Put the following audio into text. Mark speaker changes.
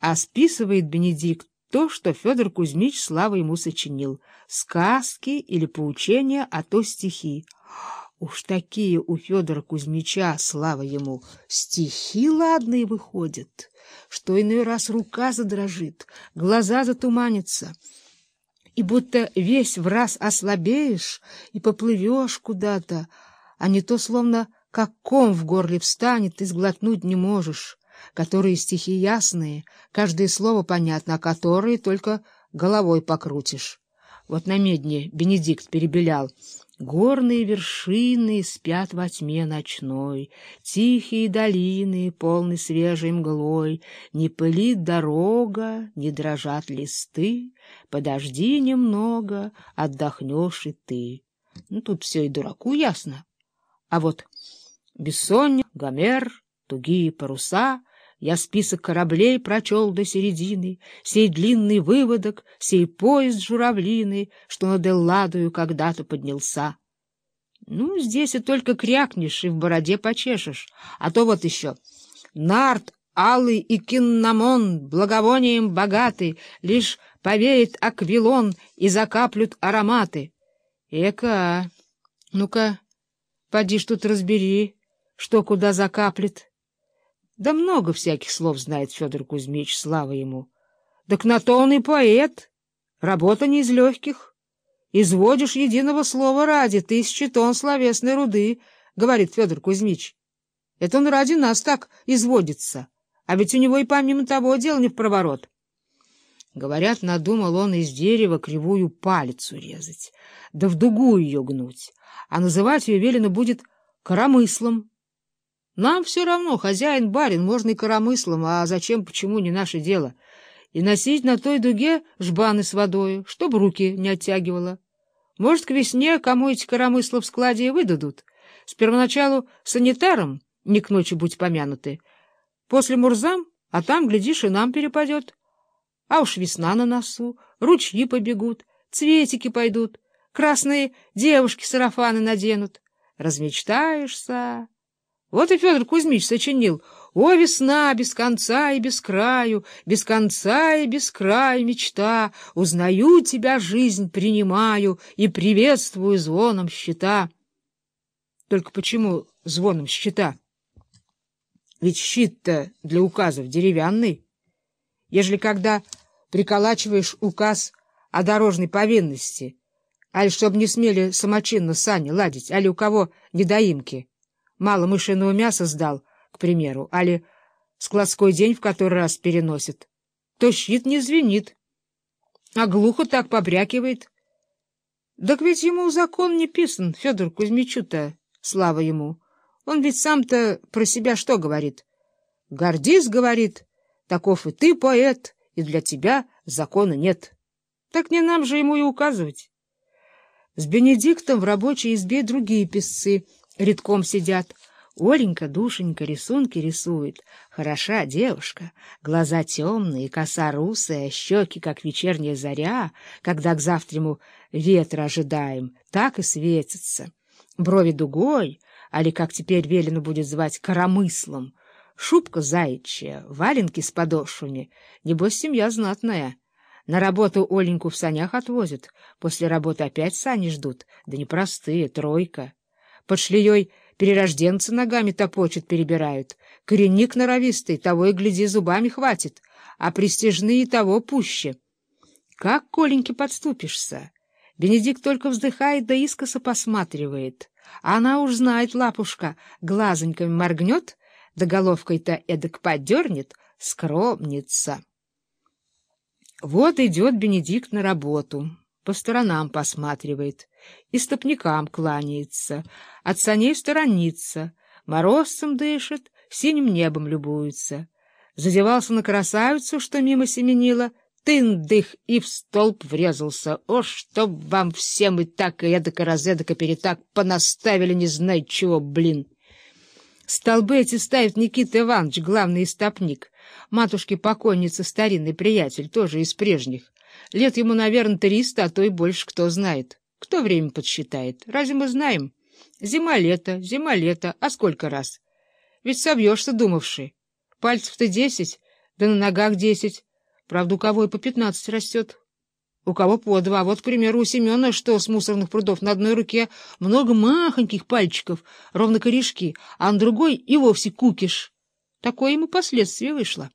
Speaker 1: А списывает Бенедикт то, что Федор Кузьмич слава ему сочинил. Сказки или поучения, а то стихи. Уж такие у Федора Кузьмича, слава ему, стихи ладные выходят, что иной раз рука задрожит, глаза затуманятся, и будто весь в раз ослабеешь и поплывешь куда-то, а не то словно как ком в горле встанет и сглотнуть не можешь, которые стихи ясные, каждое слово понятно, а которые только головой покрутишь. Вот на медне Бенедикт перебелял — Горные вершины спят во тьме ночной, Тихие долины, полны свежей мглой, Не пылит дорога, не дрожат листы, Подожди немного, отдохнешь и ты. Ну, тут все и дураку ясно. А вот Бессонник, Гомер, тугие паруса — я список кораблей прочел до середины, Сей длинный выводок, сей поезд журавлиный, Что над Элладою когда-то поднялся. Ну, здесь и только крякнешь и в бороде почешешь. А то вот еще. Нарт, алый и киннамон, благовонием богатый, Лишь повеет аквилон и закаплют ароматы. Эка, ну-ка, поди ж тут разбери, что куда закаплет. Да много всяких слов знает Федор Кузьмич, слава ему. Так на то он и поэт. Работа не из легких. Изводишь единого слова ради тысячи тонн словесной руды, — говорит Федор Кузьмич. Это он ради нас так изводится. А ведь у него и помимо того дел не в проворот. Говорят, надумал он из дерева кривую палицу резать, да в дугу ее гнуть, а называть ее велено будет коромыслом. Нам все равно, хозяин, барин, можно и коромыслом, а зачем, почему, не наше дело. И носить на той дуге жбаны с водой, чтобы руки не оттягивало. Может, к весне кому эти коромысла в складе и выдадут. С первоначалу санитаром, не к ночи будь помянуты, после мурзам, а там, глядишь, и нам перепадет. А уж весна на носу, ручьи побегут, цветики пойдут, красные девушки сарафаны наденут. Размечтаешься... Вот и Федор Кузьмич сочинил «О, весна, без конца и без краю, без конца и без края мечта, узнаю тебя, жизнь принимаю и приветствую звоном щита». Только почему звоном щита? Ведь щит-то для указов деревянный. Ежели когда приколачиваешь указ о дорожной повинности, али чтоб не смели самочинно сани ладить, али у кого недоимки, мало мышиного мяса сдал, к примеру, али складской день в который раз переносит, то щит не звенит, а глухо так побрякивает. Так ведь ему закон не писан, Федор Кузьмичу-то, слава ему. Он ведь сам-то про себя что говорит? Гордись, говорит, таков и ты, поэт, и для тебя закона нет. Так не нам же ему и указывать. С Бенедиктом в рабочей избе другие писцы — редком сидят. Оленька, душенька, рисунки рисует. Хороша девушка, глаза темные, коса русая, щеки, как вечерняя заря, когда к завтраму ветра ожидаем, так и светятся. Брови дугой, али, как теперь велено будет звать, коромыслом. Шубка заячья, валенки с подошвами. Небось, семья знатная. На работу Оленьку в санях отвозят, после работы опять сани ждут, да непростые, тройка. Под шлеей перерожденцы ногами топочут, перебирают. Коренник норовистый, того и гляди, зубами хватит, а престижные того пуще. Как Коленьке подступишься? Бенедикт только вздыхает да искоса посматривает. Она уж знает, лапушка, глазоньками моргнет, да головкой-то эдак подернет, скромница. Вот идет Бенедикт на работу по сторонам посматривает, и стопникам кланяется, от саней сторонится, морозцем дышит, синим небом любуется. Задевался на красавицу, что мимо семенила, тын-дых и в столб врезался. О, чтоб вам всем и так, и эдако, разэдако, перетак понаставили не знаю чего, блин! Столбы эти ставит Никита Иванович, главный истопник, матушки-покойницы, старинный приятель, тоже из прежних. Лет ему, наверное, триста, а то и больше, кто знает. Кто время подсчитает? Разве мы знаем? Зима-лето, зима-лето, а сколько раз? Ведь собьешься, думавший. Пальцев-то десять, да на ногах десять. Правда, у кого и по пятнадцать растет. У кого по два. Вот, к примеру, у Семена, что с мусорных прудов на одной руке много махоньких пальчиков, ровно корешки, а на другой и вовсе кукиш. Такое ему последствие вышло.